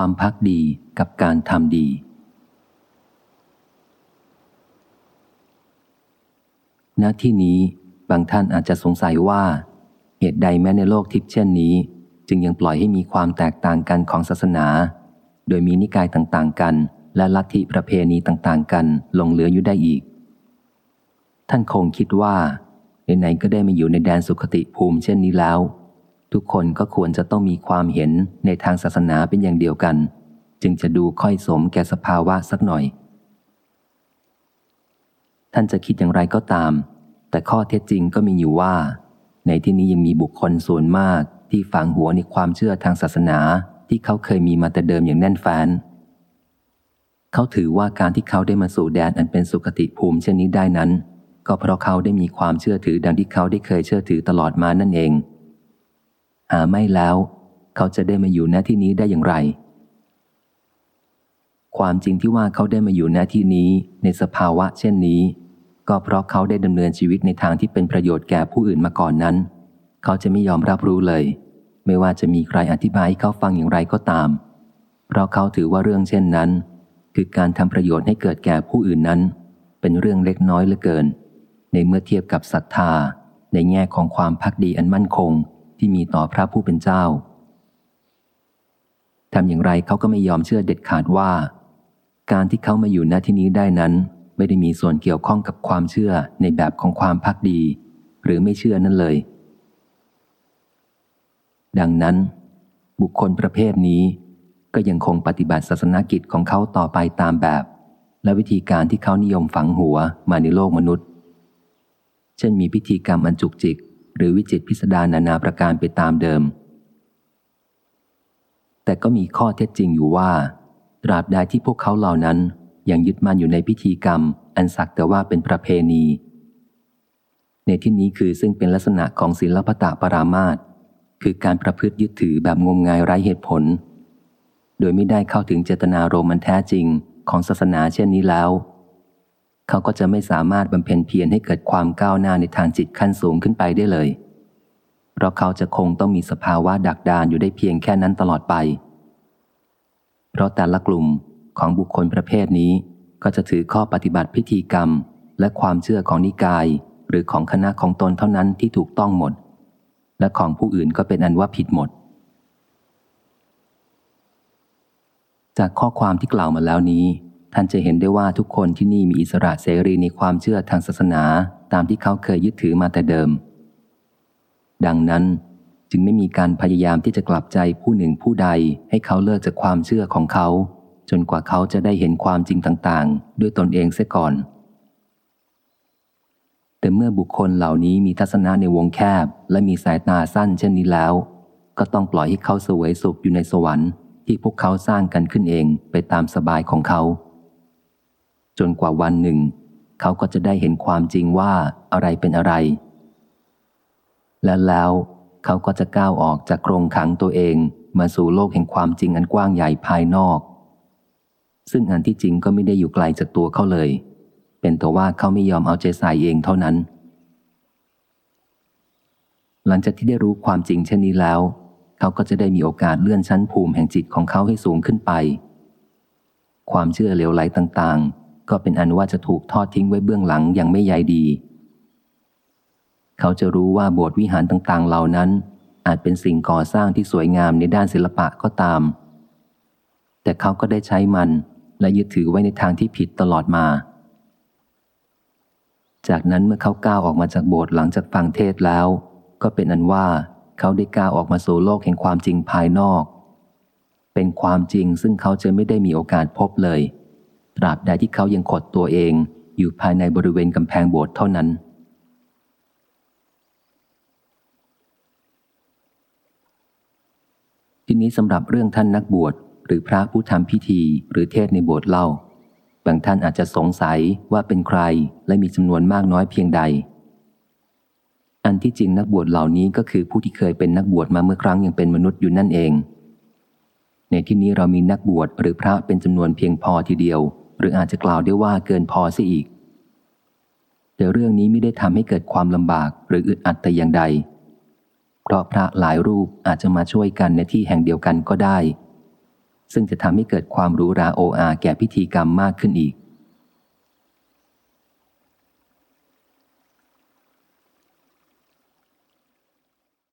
ความพักดีกับการทำดี ณ ที่นี้บางท่านอาจจะสงสัยว่า เหตุใดแม้ในโลกทิพย์เช่นนี้ จึงยังปล่อยให้มีความแตกต่างกันของศาสนา โดยมีนิกายต่างๆกัน และลัทธิประเพณีต่างๆ กันลงเหลืออยู่ได้อีก ท่านคงคิดว่าไหนๆก็ได้มาอยู่ในแดนสุขติภูมิเช่นนี้แล้ว ทุกคนก็ควรจะต้องมีความเห็นในทางศาสนาเป็นอย่างเดียวกัน จึงจะดูค่อยสมแก่สภาวะสักหน่อย ท่านจะคิดอย่างไรก็ตาม แต่ข้อเท็จจริงก็มีอยู่ว่า ในที่นี้ยังมีบุคคลส่วนมากที่ฝังหัวในความเชื่อทางศาสนาที่เขาเคยมีมาแต่เดิมอย่างแน่นแฟ้น เขาถือว่าการที่เขาได้มาสู่แดนอันเป็นสุขติภูมิเช่นนี้ได้นั้น ก็เพราะเขาได้มีความเชื่อถือดังที่เขาได้เคยเชื่อถือตลอดมานั่นเอง หาไม่แล้ว เขาจะได้มาอยู่หน้าที่นี้ได้อย่างไร ความจริงที่ว่าเขาได้มาอยู่หน้าที่นี้ในสภาวะเช่นนี้ ก็เพราะเขาได้ดำเนินชีวิตในทางที่เป็นประโยชน์แก่ผู้อื่นมาก่อนนั้น เขาจะไม่ยอมรับรู้เลย ไม่ว่าจะมีใครอธิบายให้เขาฟังอย่างไรก็ตาม เพราะเขาถือว่าเรื่องเช่นนั้น คือการทำประโยชน์ให้เกิดแก่ผู้อื่นนั้น เป็นเรื่องเล็กน้อยเหลือเกิน ในเมื่อเทียบกับศรัทธาในแง่ของความพักดีอันมั่นคง ที่มีต่อพระผู้เป็นเจ้าทำอย่างไรเขาก็ไม่ยอมเชื่อเด็ดขาดว่า การที่เขามาอยู่หน้าที่นี้ได้นั้น ไม่ได้มีส่วนเกี่ยวข้องกับความเชื่อในแบบของความพักดี หรือไม่เชื่อนั่นเลย ดังนั้น บุคคลประเภทนี้ ก็ยังคงปฏิบัติศาสนกิจของเขาต่อไปตามแบบ และวิธีการที่เขานิยมฝังหัวมาในโลกมนุษย์ เช่นมีพิธีกรรมอันจุกจิก หรือวิจิตพิสดารนานาประการไปตามเดิม แต่ก็มีข้อเท็จจริงอยู่ว่า ตราบใดที่พวกเขาเหล่านั้นยังยึดมั่นอยู่ในพิธีกรรม อันสักแต่ว่าเป็นประเพณี ในที่นี้คือซึ่งเป็นลักษณะของศิลปตะปรามาตคือการประพฤติยึดถือแบบงมงายไร้เหตุผล โดยไม่ได้เข้าถึงเจตนารมณ์มันแท้จริงของศาสนาเช่นนี้แล้ว เขาก็จะไม่สามารถบำเพ็ญเพียรให้เกิดความก้าวหน้าในทางจิตขั้นสูงขึ้นไปได้เลย เพราะเขาจะคงต้องมีสภาวะดักดานอยู่ได้เพียงแค่นั้นตลอดไป เพราะแต่ละกลุ่มของบุคคลประเภทนี้ ก็จะถือข้อปฏิบัติพิธีกรรม และความเชื่อของนิกาย หรือของคณะของตนเท่านั้นที่ถูกต้องหมด และของผู้อื่นก็เป็นอันว่าผิดหมด จากข้อความที่กล่าวมาแล้วนี้ ท่านจะเห็นได้ว่าทุกคนที่นี่มีอิสระเสรีในความเชื่อทางศาสนาตามที่เขาเคยยึดถือมาแต่เดิม ดังนั้นจึงไม่มีการพยายามที่จะกลับใจผู้หนึ่งผู้ใดให้เขาเลิกจากความเชื่อของเขา จนกว่าเขาจะได้เห็นความจริงต่างๆ ด้วยตนเองเสียก่อน แต่เมื่อบุคคลเหล่านี้มีทัศนะในวงแคบ และมีสายตาสั้นเช่นนี้แล้ว ก็ต้องปล่อยให้เขาสวยสุขอยู่ในสวรรค์ที่พวกเขาสร้างกันขึ้นเองไปตามสบายของเขา จนกว่าวันหนึ่ง เขาก็จะได้เห็นความจริงว่าอะไรเป็นอะไร และแล้วเขาก็จะก้าวออกจากกรงขังตัวเองมาสู่โลกแห่งความจริงอันกว้างใหญ่ภายนอก ซึ่งอันที่จริงก็ไม่ได้อยู่ไกลจากตัวเขาเลย เป็นแต่ว่าเขาไม่ยอมเอาใจใส่เองเท่านั้น หลังจากที่ได้รู้ความจริงเช่นนี้แล้ว เขาก็จะได้มีโอกาสเลื่อนชั้นภูมิแห่งจิตของเขาให้สูงขึ้นไป ความเชื่อเหลวไหลต่าง ก็เป็นอันว่าจะถูกทอดทิ้งไว้เบื้องหลังอย่างไม่ใยดี เขาจะรู้ว่าโบสถ์วิหารต่างๆ เหล่านั้น อาจเป็นสิ่งก่อสร้างที่สวยงามในด้านศิลปะก็ตาม แต่เขาก็ได้ใช้มันและยึดถือไว้ในทางที่ผิดตลอดมา จากนั้นเมื่อเขาก้าวออกมาจากโบสถ์หลังจากฟังเทศแล้ว ก็เป็นอันว่าเขาได้ก้าวออกมาสู่โลกแห่งความจริงภายนอก เป็นความจริงซึ่งเขาจะไม่ได้มีโอกาสพบเลย ตราบใดที่เขายังขดตัวเองอยู่ภายในบริเวณกำแพงโบสถ์เท่านั้น ทีนี้สำหรับเรื่องท่านนักบวช หรือพระผู้ทำพิธี หรือเทศในโบสถ์เล่า บางท่านอาจจะสงสัยว่าเป็นใครและมีจำนวนมากน้อยเพียงใด อันที่จริงนักบวชเหล่านี้ก็คือผู้ที่เคยเป็นนักบวชมาเมื่อครั้งยังเป็นมนุษย์อยู่นั่นเอง ในที่นี้เรามีนักบวชหรือพระเป็นจำนวนเพียงพอทีเดียว หรืออาจจะกล่าวได้ว่าเกินพอเสียอีก แต่เรื่องนี้ไม่ได้ทำให้เกิดความลำบากหรืออึดอัดแต่อย่างใด เพราะพระหลายรูปอาจจะมาช่วยกันในที่แห่งเดียวกันก็ได้ ซึ่งจะทำให้เกิดความรู้ราโออาแก่พิธีกรรมมากขึ้นอีก